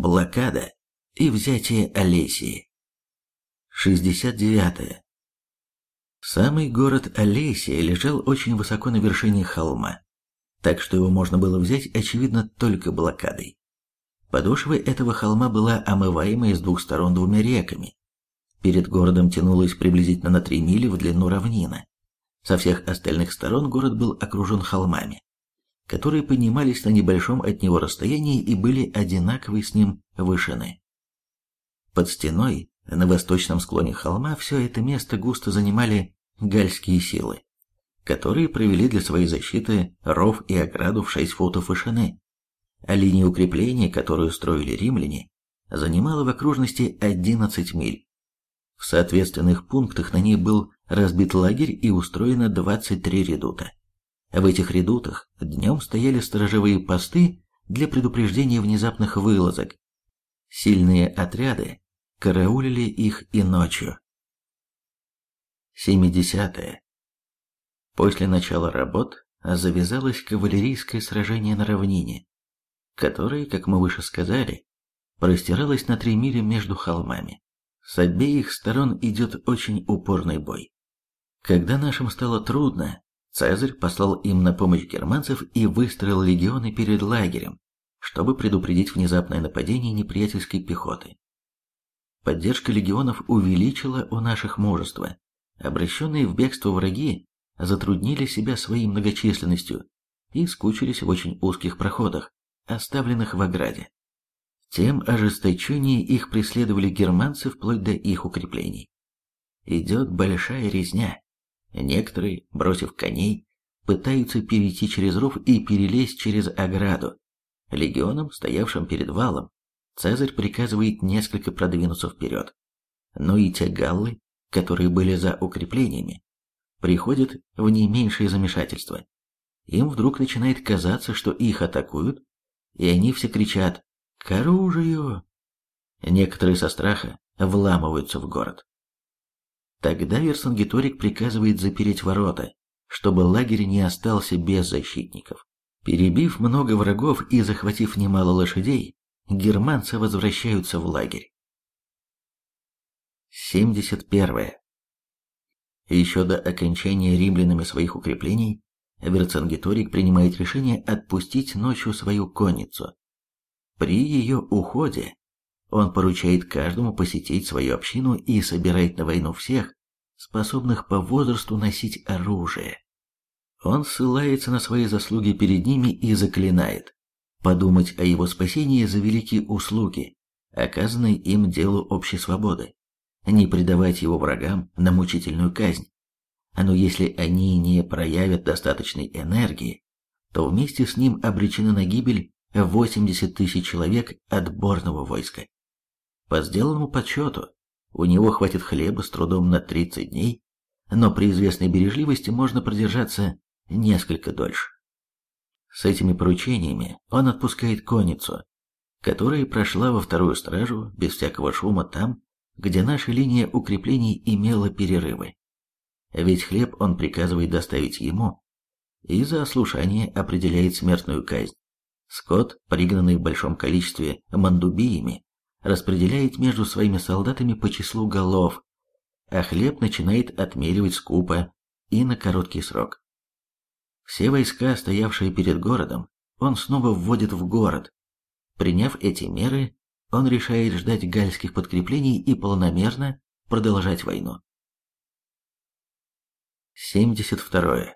блокада и взятие Олесии. 69. Самый город Олесия лежал очень высоко на вершине холма, так что его можно было взять, очевидно, только блокадой. Подошва этого холма была омываемой с двух сторон двумя реками. Перед городом тянулась приблизительно на три мили в длину равнина. Со всех остальных сторон город был окружен холмами, которые поднимались на небольшом от него расстоянии и были одинаковой с ним вышины. Под стеной на восточном склоне холма все это место густо занимали гальские силы, которые провели для своей защиты ров и ограду в 6 футов вышины, а линия укрепления, которую строили римляне, занимала в окружности 11 миль. В соответственных пунктах на ней был разбит лагерь и устроено 23 редута. В этих редутах днем стояли сторожевые посты для предупреждения внезапных вылазок. Сильные отряды караулили их и ночью. 70. -е. После начала работ завязалось кавалерийское сражение на равнине, которое, как мы выше сказали, простиралось на три мили между холмами. С обеих сторон идет очень упорный бой. Когда нашим стало трудно, Цезарь послал им на помощь германцев и выстроил легионы перед лагерем, чтобы предупредить внезапное нападение неприятельской пехоты. Поддержка легионов увеличила у наших мужество. Обращенные в бегство враги затруднили себя своей многочисленностью и скучились в очень узких проходах, оставленных в ограде. Тем ожесточеннее их преследовали германцы вплоть до их укреплений. Идет большая резня. Некоторые, бросив коней, пытаются перейти через ров и перелезть через ограду. Легионам, стоявшим перед валом, Цезарь приказывает несколько продвинуться вперед. Но и те галлы, которые были за укреплениями, приходят в не меньшее замешательство. Им вдруг начинает казаться, что их атакуют, и они все кричат «К оружию!». Некоторые со страха вламываются в город. Тогда Версангеторик приказывает запереть ворота, чтобы лагерь не остался без защитников. Перебив много врагов и захватив немало лошадей, германцы возвращаются в лагерь. 71. Еще до окончания римлянами своих укреплений, Верцингеторик принимает решение отпустить ночью свою конницу. При ее уходе он поручает каждому посетить свою общину и собирает на войну всех, способных по возрасту носить оружие. Он ссылается на свои заслуги перед ними и заклинает подумать о его спасении за великие услуги, оказанные им делу общей свободы, не предавать его врагам на мучительную казнь. Но если они не проявят достаточной энергии, то вместе с ним обречены на гибель 80 тысяч человек отборного войска. По сделанному подсчету, у него хватит хлеба с трудом на 30 дней, но при известной бережливости можно продержаться несколько дольше. С этими поручениями он отпускает конницу, которая прошла во вторую стражу без всякого шума там, где наша линия укреплений имела перерывы. Ведь хлеб он приказывает доставить ему, и за ослушание определяет смертную казнь. Скот, пригнанный в большом количестве мандубиями, распределяет между своими солдатами по числу голов, а хлеб начинает отмеривать скупо и на короткий срок. Все войска, стоявшие перед городом, он снова вводит в город. Приняв эти меры, он решает ждать гальских подкреплений и полномерно продолжать войну. 72.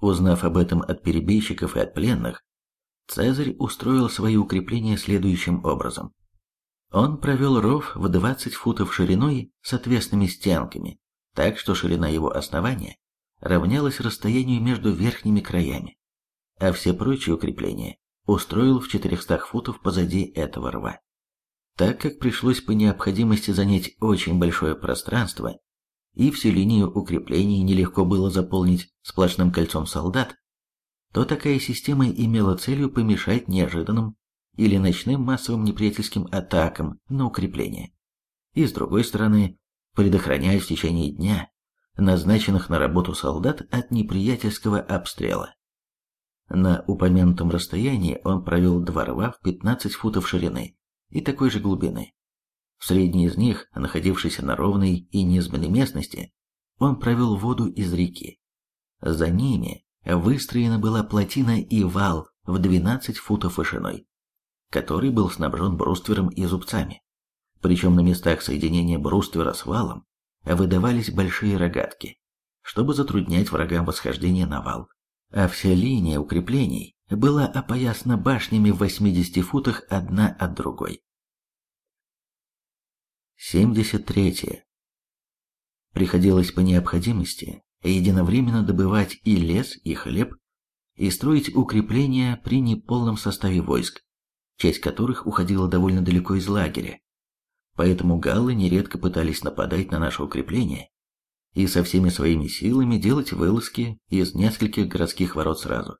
Узнав об этом от перебежчиков и от пленных, Цезарь устроил свои укрепления следующим образом. Он провел ров в 20 футов шириной с отвесными стенками, так что ширина его основания равнялось расстоянию между верхними краями, а все прочие укрепления устроил в 400 футов позади этого рва. Так как пришлось по необходимости занять очень большое пространство, и всю линию укреплений нелегко было заполнить сплошным кольцом солдат, то такая система имела целью помешать неожиданным или ночным массовым неприятельским атакам на укрепления. И с другой стороны, предохранять в течение дня назначенных на работу солдат от неприятельского обстрела. На упомянутом расстоянии он провел два рва в 15 футов ширины и такой же глубины. В средней из них, находившейся на ровной и низменной местности, он провел воду из реки. За ними выстроена была плотина и вал в 12 футов вышиной, который был снабжен бруствером и зубцами. Причем на местах соединения бруствера с валом выдавались большие рогатки, чтобы затруднять врагам восхождение на вал. А вся линия укреплений была опоясана башнями в 80 футах одна от другой. 73. Приходилось по необходимости единовременно добывать и лес, и хлеб, и строить укрепления при неполном составе войск, часть которых уходила довольно далеко из лагеря. Поэтому галлы нередко пытались нападать на наше укрепление и со всеми своими силами делать вылазки из нескольких городских ворот сразу.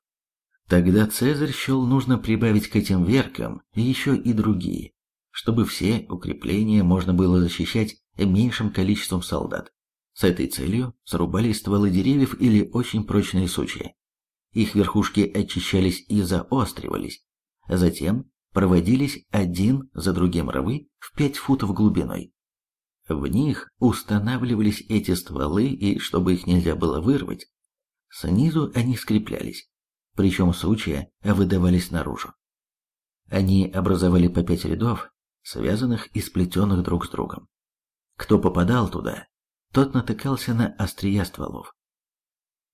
Тогда Цезарь счел нужно прибавить к этим веркам еще и другие, чтобы все укрепления можно было защищать меньшим количеством солдат. С этой целью срубали стволы деревьев или очень прочные сучья. Их верхушки очищались и заостривались. Затем проводились один за другим рвы в пять футов глубиной. В них устанавливались эти стволы, и чтобы их нельзя было вырвать, снизу они скреплялись, причем сучья выдавались наружу. Они образовали по пять рядов, связанных и сплетенных друг с другом. Кто попадал туда, тот натыкался на острия стволов.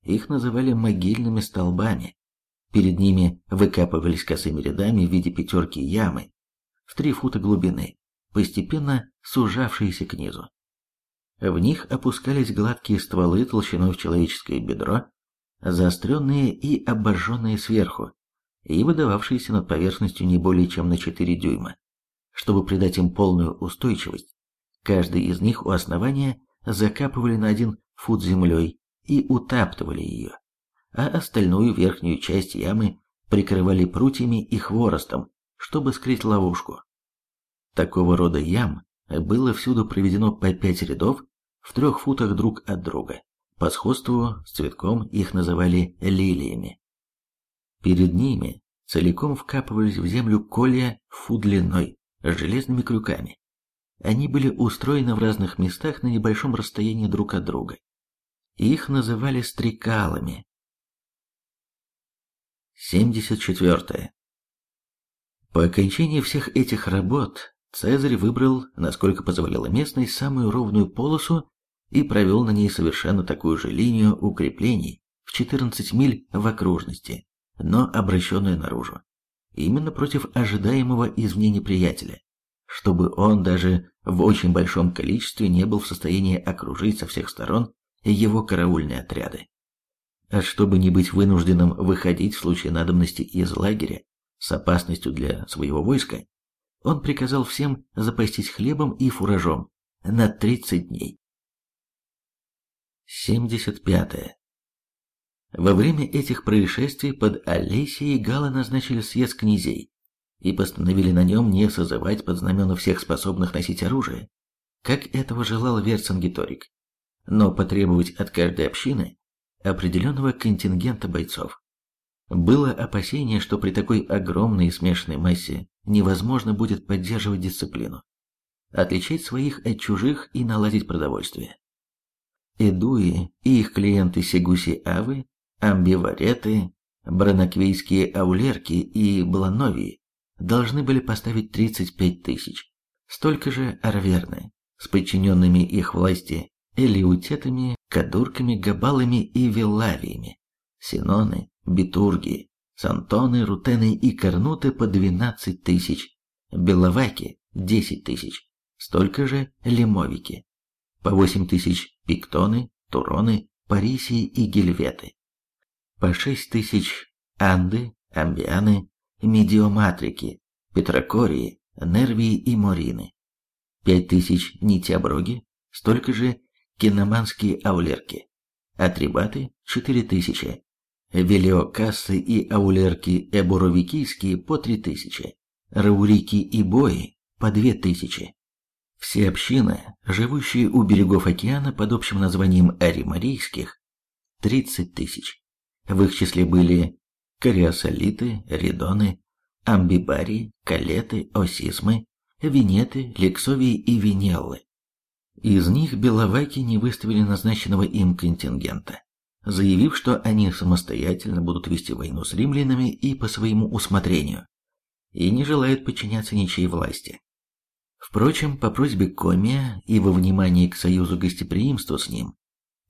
Их называли могильными столбами. Перед ними выкапывались косыми рядами в виде пятерки ямы в три фута глубины, постепенно сужавшиеся к низу. В них опускались гладкие стволы толщиной в человеческое бедро, заостренные и обожженные сверху, и выдававшиеся над поверхностью не более чем на 4 дюйма. Чтобы придать им полную устойчивость, каждый из них у основания закапывали на один фут землей и утаптывали ее, а остальную верхнюю часть ямы прикрывали прутьями и хворостом, чтобы скрыть ловушку. Такого рода ям было всюду проведено по пять рядов в трех футах друг от друга. По сходству с цветком их называли лилиями. Перед ними целиком вкапывались в землю колья фут длиной с железными крюками. Они были устроены в разных местах на небольшом расстоянии друг от друга. Их называли стрекалами. 74. По окончании всех этих работ Цезарь выбрал, насколько позволяла местность, самую ровную полосу и провел на ней совершенно такую же линию укреплений в 14 миль в окружности, но обращенную наружу, именно против ожидаемого извне неприятеля чтобы он даже в очень большом количестве не был в состоянии окружить со всех сторон его караульные отряды. А чтобы не быть вынужденным выходить в случае надобности из лагеря с опасностью для своего войска, он приказал всем запастись хлебом и фуражом на 30 дней. 75. Во время этих происшествий под Олесией Гала назначили съезд князей, и постановили на нем не созывать под знамена всех способных носить оружие, как этого желал Верцингеторик, но потребовать от каждой общины определенного контингента бойцов. Было опасение, что при такой огромной и смешанной массе невозможно будет поддерживать дисциплину, отличать своих от чужих и наладить продовольствие. Эдуи и их клиенты Сегуси-Авы, амбивареты, бранаквейские аулерки и блановии должны были поставить 35 тысяч. Столько же арверны, с подчиненными их власти элиутетами, кадурками, габалами и виллавиями, синоны, битурги, сантоны, рутены и корнуты по 12 тысяч, беловаки – 10 тысяч, столько же лимовики, по 8 тысяч пиктоны, туроны, парисии и гельветы, по 6 тысяч анды, амбианы, медиоматрики, петрокории, нервии и морины. Пять тысяч нитяброги, столько же киноманские аулерки, атрибаты – четыре тысячи, велиокассы и аулерки эбуровикийские по три тысячи, раурики и бои по две тысячи. Все общины, живущие у берегов океана под общим названием аримарийских, 30 тысяч. В их числе были кариасолиты, ридоны, амбибарии, калеты, осисмы, винеты, лексовии и винеллы. Из них беловаки не выставили назначенного им контингента, заявив, что они самостоятельно будут вести войну с римлянами и по своему усмотрению, и не желают подчиняться ничьей власти. Впрочем, по просьбе Комия и во внимании к союзу гостеприимства с ним,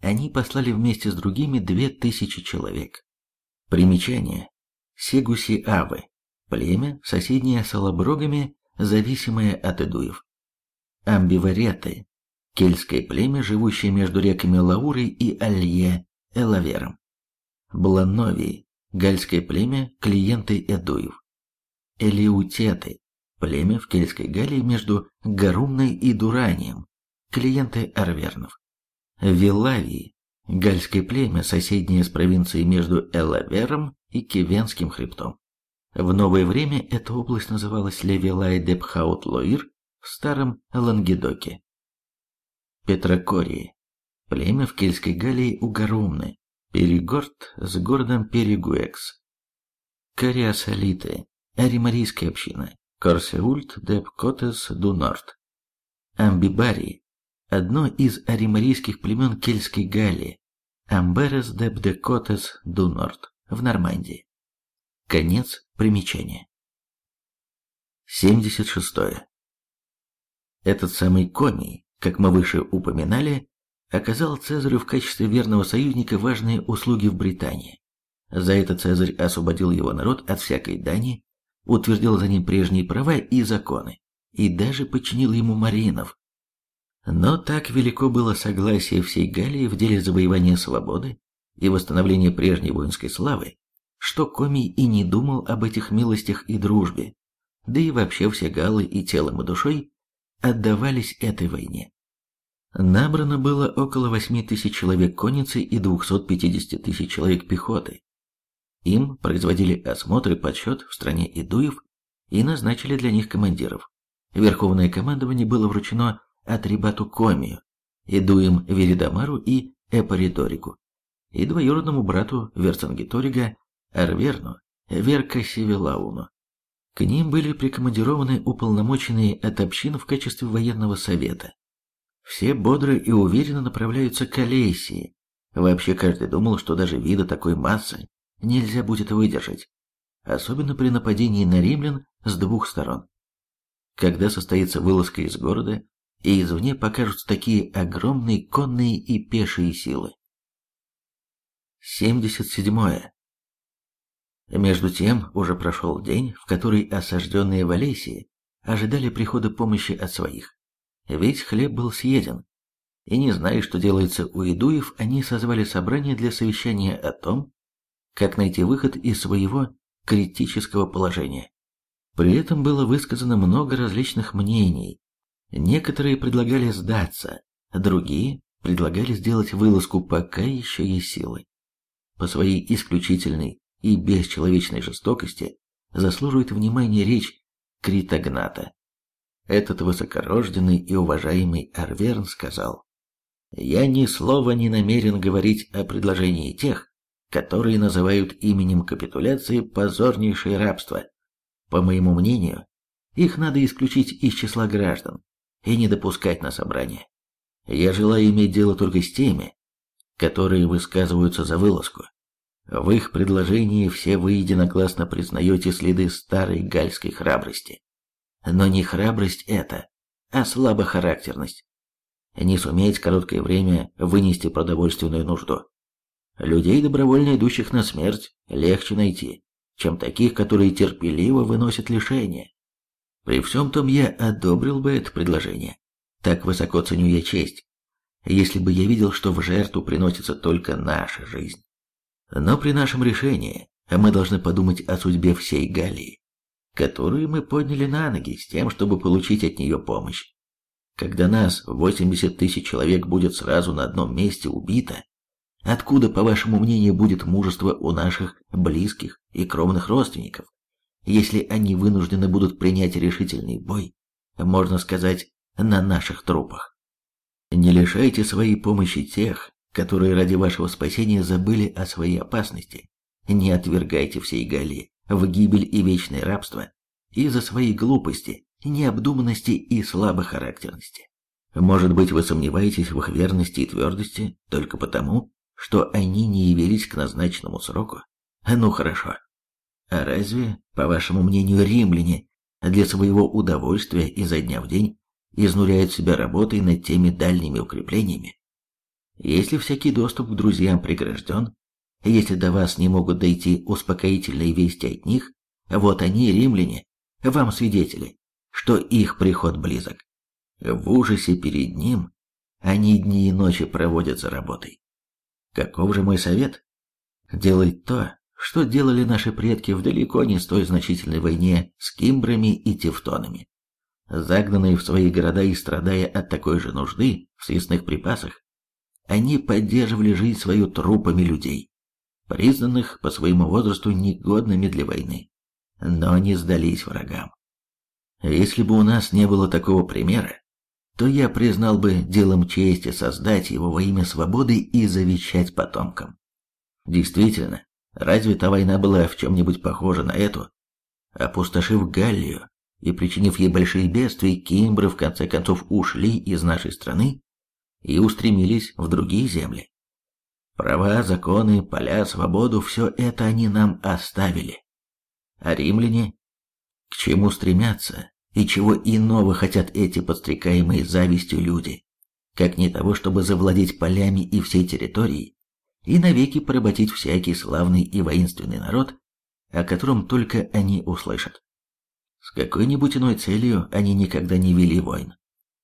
они послали вместе с другими две тысячи человек. Примечание. Сегуси-Авы. Племя, соседнее с Алаброгами, зависимое от Эдуев. Амбивареты. Кельтское племя, живущее между реками Лаурой и Алье, Элавером. Блановии. Гальское племя, клиенты Эдуев. Элиутеты племя в Кельтской Галлии между Гарумной и Дуранием, клиенты арвернов. Вилавии, гальское племя, соседнее с провинцией между Элавером и Кивенским хребтом. В новое время эта область называлась Левилай де Пхаут-Лоир в старом Лангедоке. Петрокории, племя в Кельтской Галлии у Перегорд с городом Перегуэкс. Кариасолиты, аримарийская община, Корсеульт деп Котес ду Норт. Амбибари – одно из аримарийских племен Кельтской Галлии, Амберес деп де Котес ду Норт в Нормандии. Конец примечания. 76. Этот самый Комий, как мы выше упоминали, оказал Цезарю в качестве верного союзника важные услуги в Британии. За это Цезарь освободил его народ от всякой дани, утвердил за ним прежние права и законы, и даже подчинил ему маринов. Но так велико было согласие всей Галлии в деле завоевания свободы и восстановления прежней воинской славы, что Комий и не думал об этих милостях и дружбе, да и вообще все галлы и телом и душой отдавались этой войне. Набрано было около 8 тысяч человек конницы и 250 тысяч человек пехоты, им производили осмотр и подсчет в стране идуев и назначили для них командиров. Верховное командование было вручено Атрибату Комию, Идуем Веридамару и Эпориторику, и двоюродному брату Верцингеторига Арверну Веркасивилауну. К ним были прикомандированы уполномоченные от общин в качестве военного совета. Все бодро и уверенно направляются к Алейсии. Вообще каждый думал, что даже вида такой массы нельзя будет выдержать, особенно при нападении на римлян с двух сторон. Когда состоится вылазка из города, и извне покажутся такие огромные конные и пешие силы. 77. Между тем уже прошел день, в который осажденные Валесии ожидали прихода помощи от своих. Ведь хлеб был съеден, и не зная, что делается у идуев, они созвали собрание для совещания о том, как найти выход из своего критического положения. При этом было высказано много различных мнений. Некоторые предлагали сдаться, другие предлагали сделать вылазку, пока еще есть силы. По своей исключительной и бесчеловечной жестокости заслуживает внимания речь Критогната. Этот высокорожденный и уважаемый Арверн сказал, «Я ни слова не намерен говорить о предложении тех, которые называют именем капитуляции позорнейшее рабство. По моему мнению, их надо исключить из числа граждан и не допускать на собрание. Я желаю иметь дело только с теми, которые высказываются за вылазку. В их предложении все вы единогласно признаете следы старой гальской храбрости. Но не храбрость это, а слабохарактерность. Не суметь короткое время вынести продовольственную нужду. Людей, добровольно идущих на смерть, легче найти, чем таких, которые терпеливо выносят лишения. При всем том я одобрил бы это предложение. Так высоко ценю я честь, если бы я видел, что в жертву приносится только наша жизнь. Но при нашем решении мы должны подумать о судьбе всей Галлии, которую мы подняли на ноги с тем, чтобы получить от нее помощь. Когда нас 80 тысяч человек будет сразу на одном месте убито, Откуда, по вашему мнению, будет мужество у наших близких и кровных родственников, если они вынуждены будут принять решительный бой, можно сказать, на наших трупах? Не лишайте своей помощи тех, которые ради вашего спасения забыли о своей опасности, не отвергайте всей Галлии в гибель и вечное рабство из-за своей глупости, необдуманности и слабохарактерности. Может быть, вы сомневаетесь в их верности и твердости только потому, что они не явились к назначенному сроку? Ну хорошо. А разве, по вашему мнению, римляне для своего удовольствия изо дня в день изнуряют себя работой над теми дальними укреплениями? Если всякий доступ к друзьям прегражден, если до вас не могут дойти успокоительные вести от них, вот они, римляне, вам свидетели, что их приход близок. В ужасе перед ним они дни и ночи проводят за работой. Каков же мой совет? Делать то, что делали наши предки в далеко не столь значительной войне с кимбрами и тевтонами. Загнанные в свои города и страдая от такой же нужды в съестных припасах, они поддерживали жизнь свою трупами людей, признанных по своему возрасту негодными для войны, но не сдались врагам. Если бы у нас не было такого примера, то я признал бы делом чести создать его во имя свободы и завещать потомкам. Действительно, разве та война была в чем-нибудь похожа на эту? Опустошив Галлию и причинив ей большие бедствия, кимбры в конце концов ушли из нашей страны и устремились в другие земли. Права, законы, поля, свободу – все это они нам оставили. А римляне? К чему стремятся и чего иного хотят эти подстрекаемые завистью люди, как не того, чтобы завладеть полями и всей территорией, и навеки поработить всякий славный и воинственный народ, о котором только они услышат. С какой-нибудь иной целью они никогда не вели войн.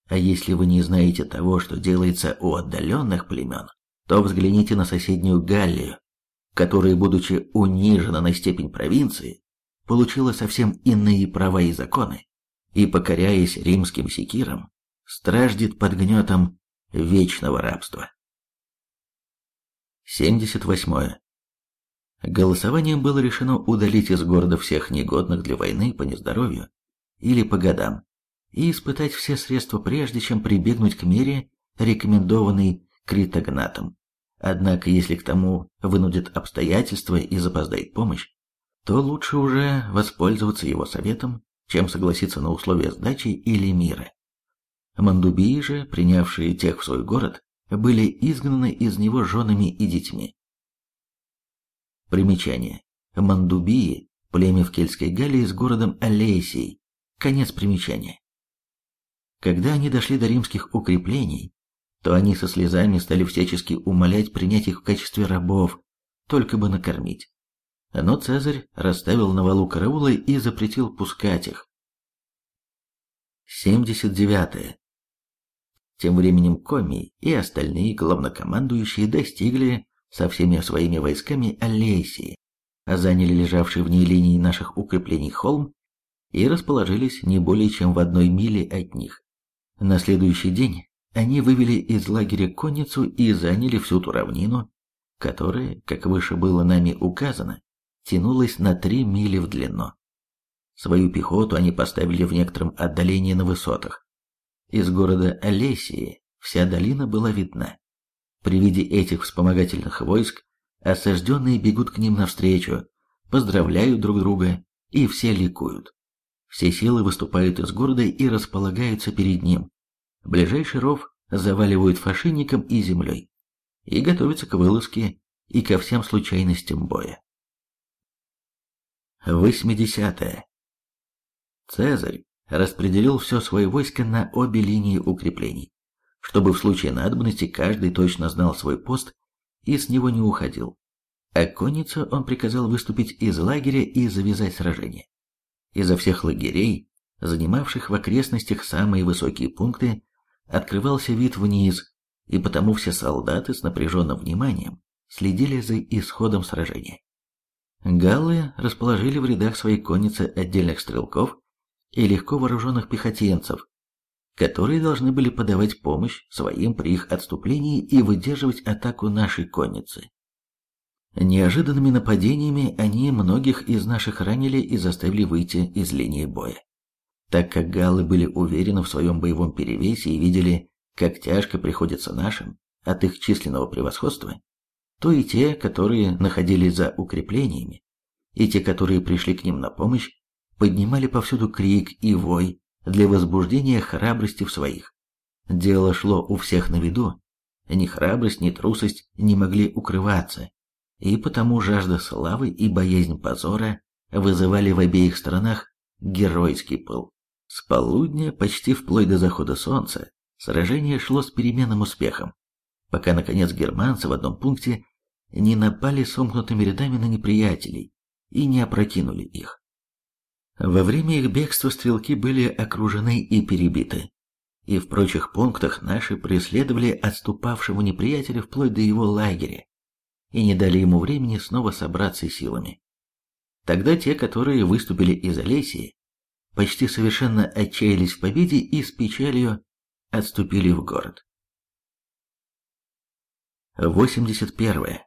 А если вы не знаете того, что делается у отдаленных племен, то взгляните на соседнюю Галлию, которая, будучи унижена на степень провинции, получила совсем иные права и законы, и, покоряясь римским секирам, страждет под гнетом вечного рабства. 78. Голосованием было решено удалить из города всех негодных для войны по нездоровью или по годам, и испытать все средства прежде, чем прибегнуть к мере, рекомендованной критогнатом. Однако, если к тому вынудят обстоятельства и запоздает помощь, то лучше уже воспользоваться его советом, чем согласиться на условия сдачи или мира. Мандубии же, принявшие тех в свой город, были изгнаны из него женами и детьми. Примечание. Мандубии – племя в Кельтской Галлии с городом Алейсией. Конец примечания. Когда они дошли до римских укреплений, то они со слезами стали всячески умолять принять их в качестве рабов, только бы накормить. Но Цезарь расставил на валу караулы и запретил пускать их. 79. Тем временем Коми и остальные главнокомандующие достигли со всеми своими войсками Аллейсии, заняли лежавший в ней линии наших укреплений холм и расположились не более чем в одной миле от них. На следующий день они вывели из лагеря конницу и заняли всю ту равнину, которая, как выше было нами указано, тянулась на три мили в длину. Свою пехоту они поставили в некотором отдалении на высотах. Из города Олесии вся долина была видна. При виде этих вспомогательных войск осажденные бегут к ним навстречу, поздравляют друг друга и все ликуют. Все силы выступают из города и располагаются перед ним. Ближайший ров заваливают фашинником и землей. И готовятся к вылазке и ко всем случайностям боя. 80. -е. Цезарь распределил все свое войско на обе линии укреплений, чтобы в случае надобности каждый точно знал свой пост и с него не уходил. А конницу он приказал выступить из лагеря и завязать сражение. Изо всех лагерей, занимавших в окрестностях самые высокие пункты, открывался вид вниз, и потому все солдаты с напряженным вниманием следили за исходом сражения. Галлы расположили в рядах своей конницы отдельных стрелков и легко вооруженных пехотинцев, которые должны были подавать помощь своим при их отступлении и выдерживать атаку нашей конницы. Неожиданными нападениями они многих из наших ранили и заставили выйти из линии боя. Так как галлы были уверены в своем боевом перевесе и видели, как тяжко приходится нашим от их численного превосходства, то и те, которые находились за укреплениями, и те, которые пришли к ним на помощь, поднимали повсюду крик и вой для возбуждения храбрости в своих. Дело шло у всех на виду, ни храбрость, ни трусость не могли укрываться, и потому жажда славы и боязнь позора вызывали в обеих сторонах геройский пыл. С полудня, почти вплоть до захода солнца, сражение шло с переменным успехом, пока, наконец, германцы в одном пункте не напали сомкнутыми рядами на неприятелей и не опрокинули их. Во время их бегства стрелки были окружены и перебиты, и в прочих пунктах наши преследовали отступавшего неприятеля вплоть до его лагеря и не дали ему времени снова собраться силами. Тогда те, которые выступили из Олесии, почти совершенно отчаялись в победе и с печалью отступили в город. 81.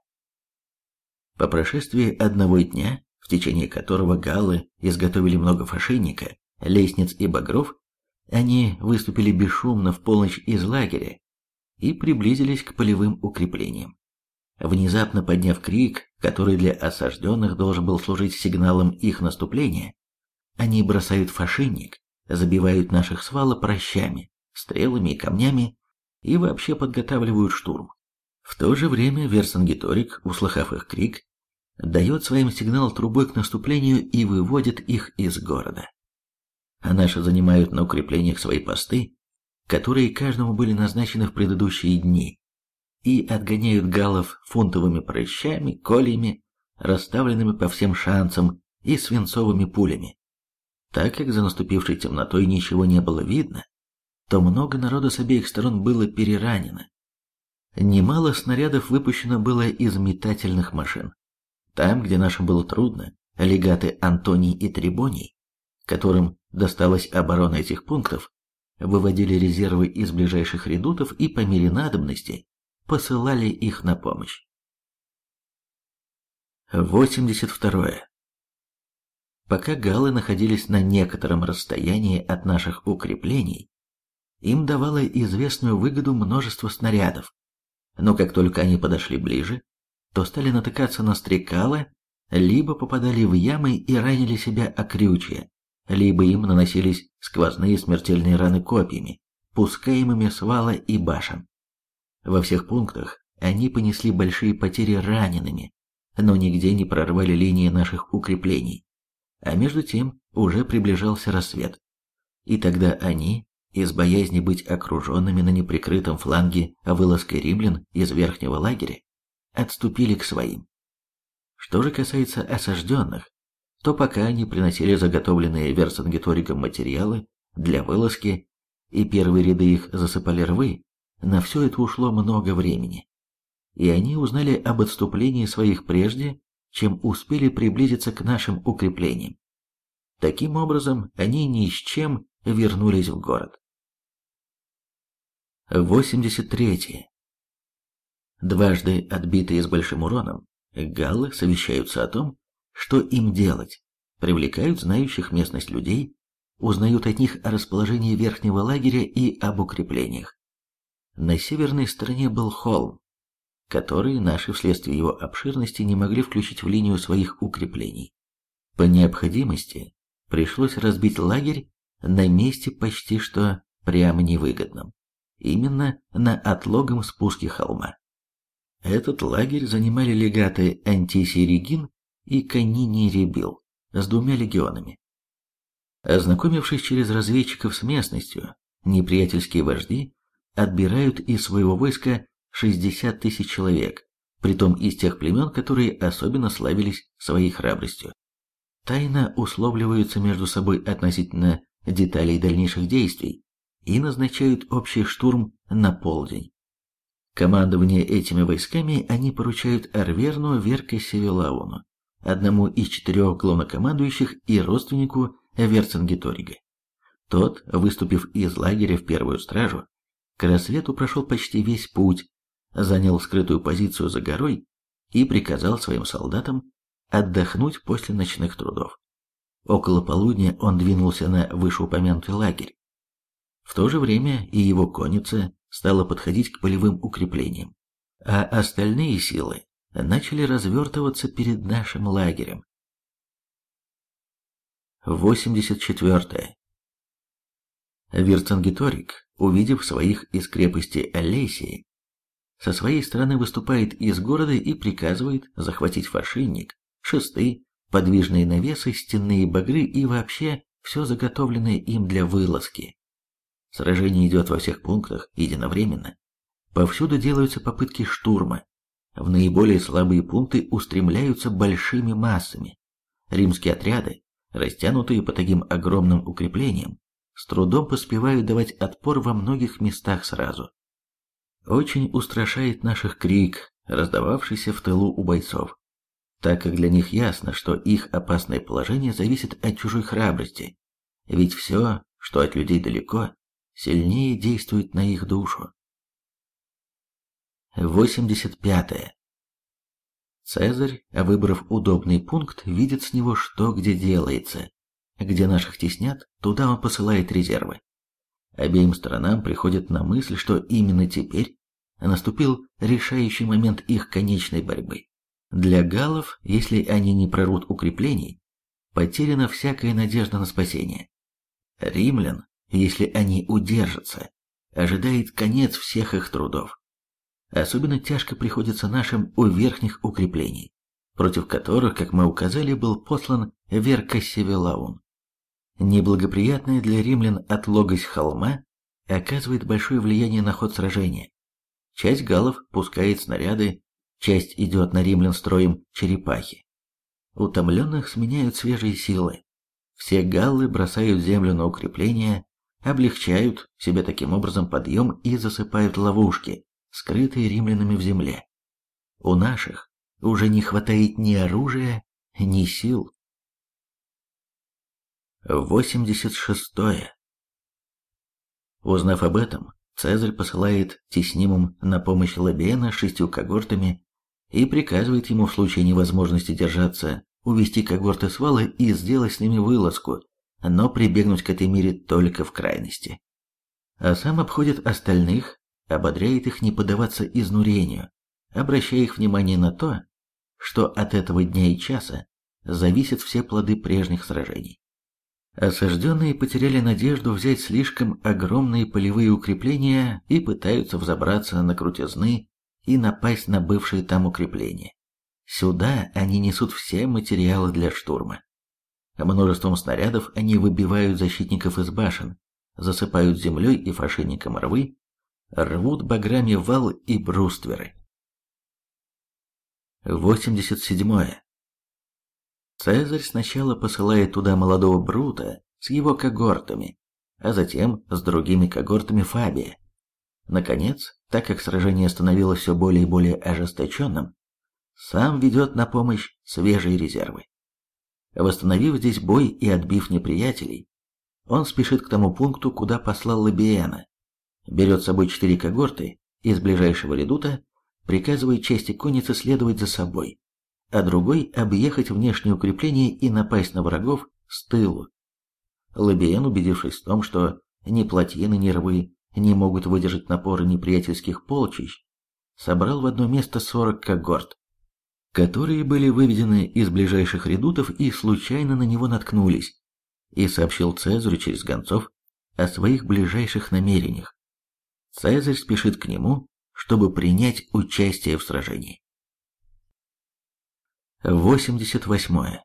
По прошествии одного дня, в течение которого галлы изготовили много фашинника, лестниц и багров, они выступили бесшумно в полночь из лагеря и приблизились к полевым укреплениям. Внезапно подняв крик, который для осажденных должен был служить сигналом их наступления, они бросают фашинник, забивают наших свала прощами, стрелами и камнями и вообще подготавливают штурм. В то же время Версангеторик, услыхав их крик, дает своим сигнал трубой к наступлению и выводит их из города а наши занимают на укреплениях свои посты, которые каждому были назначены в предыдущие дни, и отгоняют галлов фунтовыми прыщами, кольями, расставленными по всем шансам и свинцовыми пулями. Так как за наступившей темнотой ничего не было видно, то много народа с обеих сторон было переранено. Немало снарядов выпущено было из метательных машин. Там, где нашим было трудно, легаты Антоний и Трибоний, которым досталась оборона этих пунктов, выводили резервы из ближайших редутов и по мере надобности посылали их на помощь. 82. Пока галлы находились на некотором расстоянии от наших укреплений, им давало известную выгоду множество снарядов, но как только они подошли ближе, то стали натыкаться на стрекалы, либо попадали в ямы и ранили себя окрючья, либо им наносились сквозные смертельные раны копьями, пускаемыми с вала и башен. Во всех пунктах они понесли большие потери ранеными, но нигде не прорвали линии наших укреплений. А между тем уже приближался рассвет. И тогда они, из боязни быть окруженными на неприкрытом фланге вылазкой римлян из верхнего лагеря, отступили к своим. Что же касается осажденных, то пока они приносили заготовленные Верцингеториком материалы для вылазки, и первые ряды их засыпали рвы, на все это ушло много времени. И они узнали об отступлении своих прежде, чем успели приблизиться к нашим укреплениям. Таким образом, они ни с чем вернулись в город. 83. Дважды отбитые с большим уроном, галлы совещаются о том, что им делать? Привлекают знающих местность людей, узнают от них о расположении верхнего лагеря и об укреплениях. На северной стороне был холм, который наши вследствие его обширности не могли включить в линию своих укреплений. По необходимости пришлось разбить лагерь на месте почти что прямо невыгодном, именно на отлогом спуске холма. Этот лагерь занимали легаты Антисий Регин и Канини Ребил с двумя легионами. Ознакомившись через разведчиков с местностью, неприятельские вожди отбирают из своего войска 60 тысяч человек, притом из тех племен, которые особенно славились своей храбростью. Тайно условливаются между собой относительно деталей дальнейших действий и назначают общий штурм на полдень. Командование этими войсками они поручают Арверну Верка Севелауну одному из четырех главнокомандующих и родственнику Верцингеторига. Тот, выступив из лагеря в первую стражу, к рассвету прошел почти весь путь, занял скрытую позицию за горой и приказал своим солдатам отдохнуть после ночных трудов. Около полудня он двинулся на вышеупомянутый лагерь. В то же время и его конница стала подходить к полевым укреплениям, а остальные силы начали развертываться перед нашим лагерем. 84. Вирцангеторик, увидев своих из крепости Олесии, со своей стороны выступает из города и приказывает захватить форшинник, шесты, подвижные навесы, стенные багры и вообще все заготовленное им для вылазки. Сражение идет во всех пунктах единовременно. Повсюду делаются попытки штурма. В наиболее слабые пункты устремляются большими массами. Римские отряды, растянутые по таким огромным укреплениям, с трудом поспевают давать отпор во многих местах сразу. Очень устрашает наших крик, раздававшийся в тылу у бойцов, так как для них ясно, что их опасное положение зависит от чужой храбрости, ведь все, что от людей далеко, сильнее действует на их душу. 85. -е. Цезарь, выбрав удобный пункт, видит с него, что где делается. Где наших теснят, туда он посылает резервы. Обеим сторонам приходит на мысль, что именно теперь наступил решающий момент их конечной борьбы. Для галлов, если они не прорвут укреплений, потеряна всякая надежда на спасение. Римлян, если они удержатся, ожидает конец всех их трудов. Особенно тяжко приходится нашим у верхних укреплений, против которых, как мы указали, был послан Веркассивелаун. Неблагоприятная для римлян отлогость холма оказывает большое влияние на ход сражения. Часть галлов пускает снаряды, часть идет на римлян строем черепахи. Утомленных сменяют свежие силы. Все галлы бросают землю на укрепления, облегчают себе таким образом подъем и засыпают ловушки, скрытые римлянами в земле. У наших уже не хватает ни оружия, ни сил. 86. Узнав об этом, Цезарь посылает теснимым на помощь Лабиена шестью когортами и приказывает ему в случае невозможности держаться увести когорты с вала и сделать с ними вылазку, но прибегнуть к этой мере только в крайности. А сам обходит остальных, ободряет их не поддаваться изнурению, обращая их внимание на то, что от этого дня и часа зависят все плоды прежних сражений. Осажденные потеряли надежду взять слишком огромные полевые укрепления и пытаются взобраться на крутизны и напасть на бывшие там укрепления. Сюда они несут все материалы для штурма. Множеством снарядов они выбивают защитников из башен, засыпают землей и фашинником рвы, рвут баграми вал и брустверы. 87. Цезарь сначала посылает туда молодого Брута с его когортами, а затем с другими когортами Фабия. Наконец, так как сражение становилось все более и более ожесточенным, сам ведет на помощь свежие резервы. Восстановив здесь бой и отбив неприятелей, он спешит к тому пункту, куда послал Лабиена, берет с собой четыре когорты из ближайшего редута, приказывает части конницы следовать за собой, а другой объехать внешнее укрепление и напасть на врагов с тылу. Лабиен, убедившись в том, что ни плотины, ни рвы не могут выдержать напоры неприятельских полчищ, собрал в одно место сорок когорт, которые были выведены из ближайших редутов и случайно на него наткнулись, и сообщил Цезарю через гонцов о своих ближайших намерениях. Цезарь спешит к нему, чтобы принять участие в сражении. 88.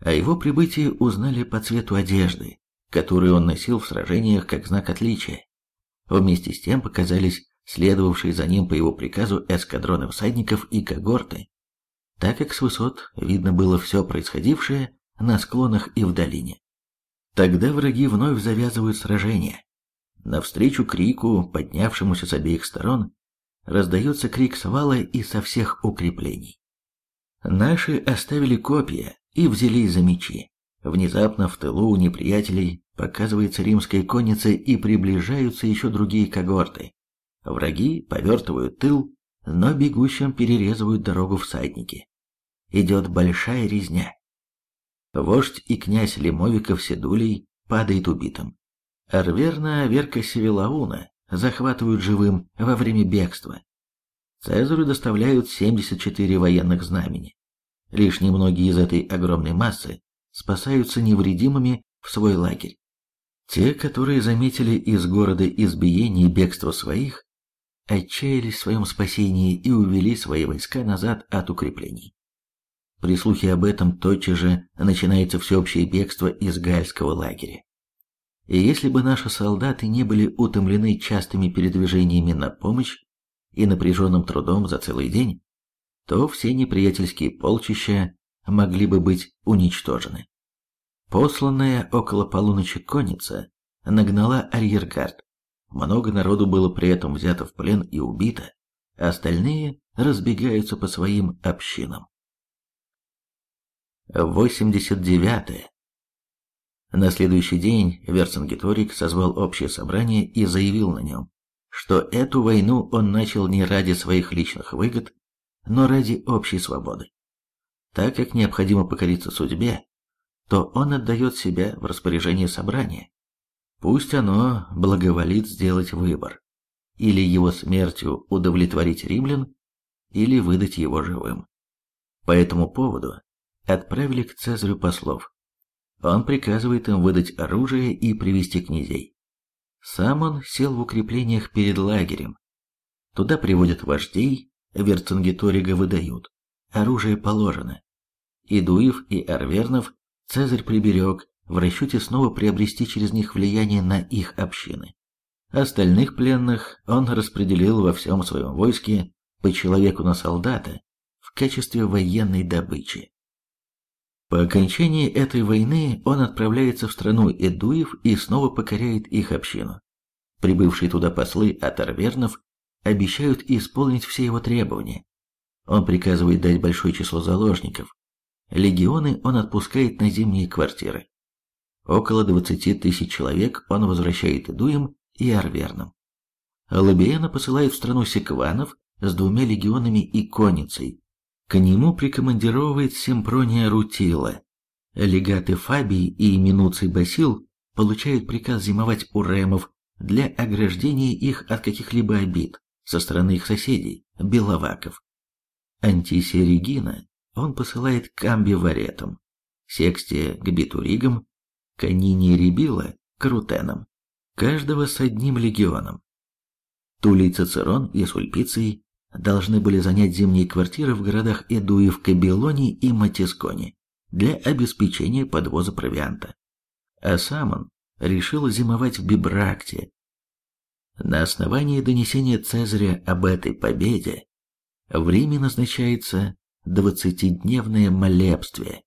О его прибытии узнали по цвету одежды, которую он носил в сражениях как знак отличия. Вместе с тем показались следовавшие за ним по его приказу эскадроны всадников и когорты, так как с высот видно было все происходившее на склонах и в долине. Тогда враги вновь завязывают сражение. Навстречу крику, поднявшемуся с обеих сторон, раздается крик свала и со всех укреплений. Наши оставили копья и взялись за мечи. Внезапно в тылу у неприятелей показывается римская конница и приближаются еще другие когорты. Враги повертывают тыл, но бегущим перерезывают дорогу всадники. Идет большая резня. Вождь и князь Лемовиков Седулей падает убитым. Арверна Верка Севилауна захватывают живым во время бегства. Цезарю доставляют 74 военных знамени. Лишь немногие из этой огромной массы спасаются невредимыми в свой лагерь. Те, которые заметили из города избиение и бегство своих, отчаялись в своем спасении и увели свои войска назад от укреплений. При слухе об этом тотчас же начинается всеобщее бегство из гальского лагеря. И если бы наши солдаты не были утомлены частыми передвижениями на помощь и напряженным трудом за целый день, то все неприятельские полчища могли бы быть уничтожены. Посланная около полуночи конница нагнала арьергард. Много народу было при этом взято в плен и убито, а остальные разбегаются по своим общинам. 89. На следующий день Верцингеторик созвал общее собрание и заявил на нем, что эту войну он начал не ради своих личных выгод, но ради общей свободы. Так как необходимо покориться судьбе, то он отдает себя в распоряжение собрания. Пусть оно благоволит сделать выбор, или его смертью удовлетворить римлян, или выдать его живым. По этому поводу отправили к Цезарю послов. Он приказывает им выдать оружие и привести князей. Сам он сел в укреплениях перед лагерем. Туда приводят вождей, Верцингеторига выдают. Оружие положено. Идуев и Арвернов Цезарь приберег, в расчете снова приобрести через них влияние на их общины. Остальных пленных он распределил во всем своем войске по человеку на солдата в качестве военной добычи. По окончании этой войны он отправляется в страну Эдуев и снова покоряет их общину. Прибывшие туда послы от Арвернов обещают исполнить все его требования. Он приказывает дать большое число заложников. Легионы он отпускает на зимние квартиры. Около 20 тысяч человек он возвращает Эдуем и Арверном. Лабиена посылает в страну секванов с двумя легионами и конницей, к нему прикомандировывает Симпрония Рутила. Легаты Фабий и Минуций Басил получают приказ зимовать у ремов для ограждения их от каких-либо обид со стороны их соседей, беловаков. Антисия Регина он посылает к Амбиваретам, Секстия к Битуригам, Канине Рибила к Рутенам, каждого с одним легионом. Тулей Цицерон и Сульпиций должны были занять зимние квартиры в городах Эдуев, Кабелоне и Матисконе для обеспечения подвоза провианта. А сам он решил зимовать в Бибракте. На основании донесения Цезаря об этой победе в Риме назначается двадцатидневное молебствие,